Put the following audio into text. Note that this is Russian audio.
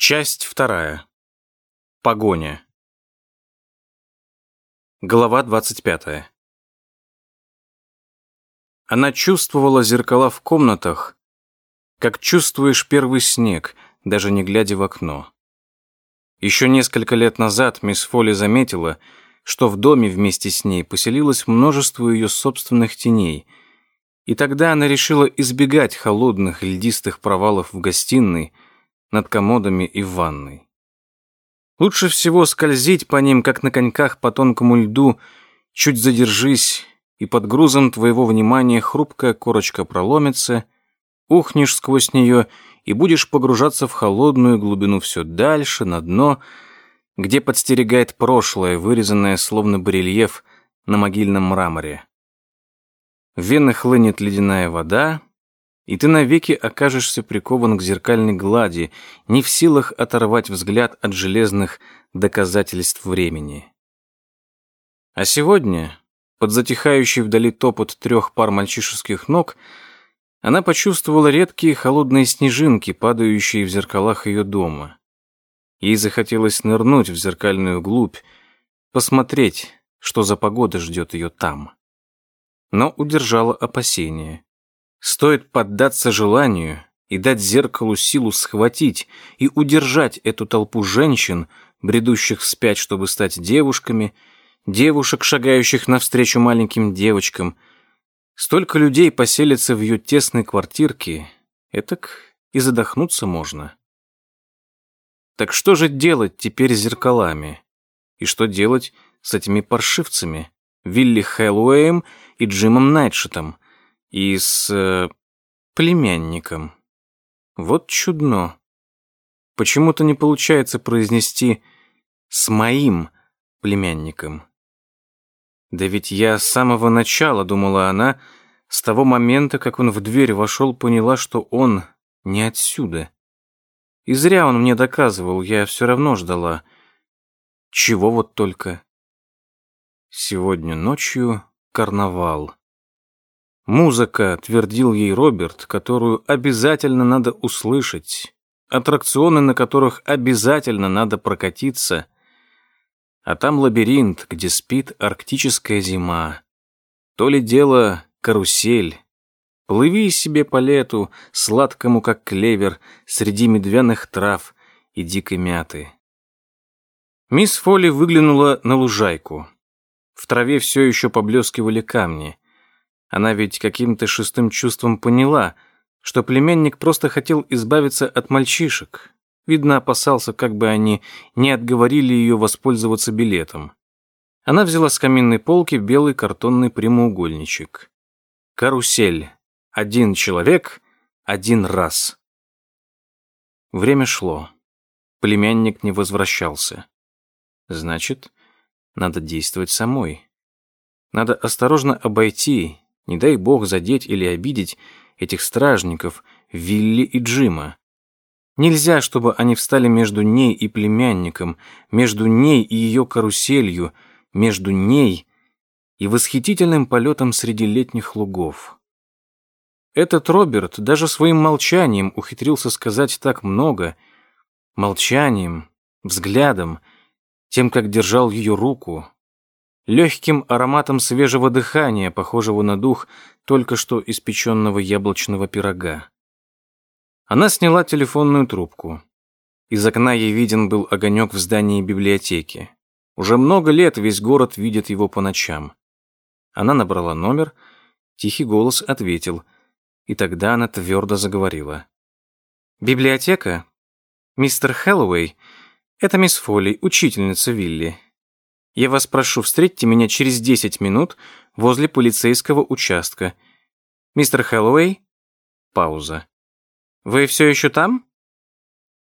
Часть вторая. Погоня. Глава двадцать пятая. Она чувствовала зеркала в комнатах, как чувствуешь первый снег, даже не глядя в окно. Еще несколько лет назад мисс Фолли заметила, что в доме вместе с ней поселилось множество ее собственных теней, и тогда она решила избегать холодных льдистых провалов в гостиной, над комодами и в ванной. Лучше всего скользить по ним, как на коньках по тонкому льду, чуть задержись, и под грузом твоего внимания хрупкая корочка проломится, ухнешь сквозь нее и будешь погружаться в холодную глубину все дальше, на дно, где подстерегает прошлое, вырезанное словно барельеф на могильном мраморе. В венах хлынет ледяная вода, и ты навеки окажешься прикован к зеркальной глади, не в силах оторвать взгляд от железных доказательств времени. А сегодня, под затихающий вдали топот трех пар мальчишеских ног, она почувствовала редкие холодные снежинки, падающие в зеркалах ее дома. Ей захотелось нырнуть в зеркальную глубь, посмотреть, что за погода ждет ее там. Но удержала опасение. Стоит поддаться желанию и дать зеркалу силу схватить и удержать эту толпу женщин, бредущих вспять, чтобы стать девушками, девушек, шагающих навстречу маленьким девочкам. Столько людей поселится в ее тесной квартирке, этак и задохнуться можно. Так что же делать теперь с зеркалами? И что делать с этими паршивцами, Вилли Хэллоуэем и Джимом Найтшетом? И с э, племянником. Вот чудно. Почему-то не получается произнести «с моим племянником». Да ведь я с самого начала, думала она, с того момента, как он в дверь вошел, поняла, что он не отсюда. И зря он мне доказывал, я все равно ждала. Чего вот только. Сегодня ночью карнавал. Музыка, твердил ей Роберт, которую обязательно надо услышать, аттракционы, на которых обязательно надо прокатиться, а там лабиринт, где спит арктическая зима. То ли дело карусель. Плыви себе по лету, сладкому, как клевер, среди медвяных трав и дикой мяты. Мисс Фолли выглянула на лужайку. В траве все еще поблескивали камни — она ведь каким-то шестым чувством поняла, что племянник просто хотел избавиться от мальчишек. Видно, опасался, как бы они не отговорили ее воспользоваться билетом. Она взяла с каминной полки белый картонный прямоугольничек. Карусель. Один человек, один раз. Время шло. Племянник не возвращался. Значит, надо действовать самой. Надо осторожно обойти, не дай бог задеть или обидеть этих стражников, Вилли и Джима. Нельзя, чтобы они встали между ней и племянником, между ней и ее каруселью, между ней и восхитительным полетом среди летних лугов. Этот Роберт даже своим молчанием ухитрился сказать так много. Молчанием, взглядом, тем, как держал ее руку, легким ароматом свежего дыхания, похожего на дух только что испеченного яблочного пирога. Она сняла телефонную трубку. Из окна ей виден был огонек в здании библиотеки. Уже много лет весь город видит его по ночам. Она набрала номер, тихий голос ответил, и тогда она твердо заговорила. «Библиотека? Мистер Хэллоуэй? Это мисс Фолли, учительница Вилли. Я вас прошу, встретьте меня через 10 минут возле полицейского участка. Мистер Хэллоуэй? Пауза. Вы все еще там?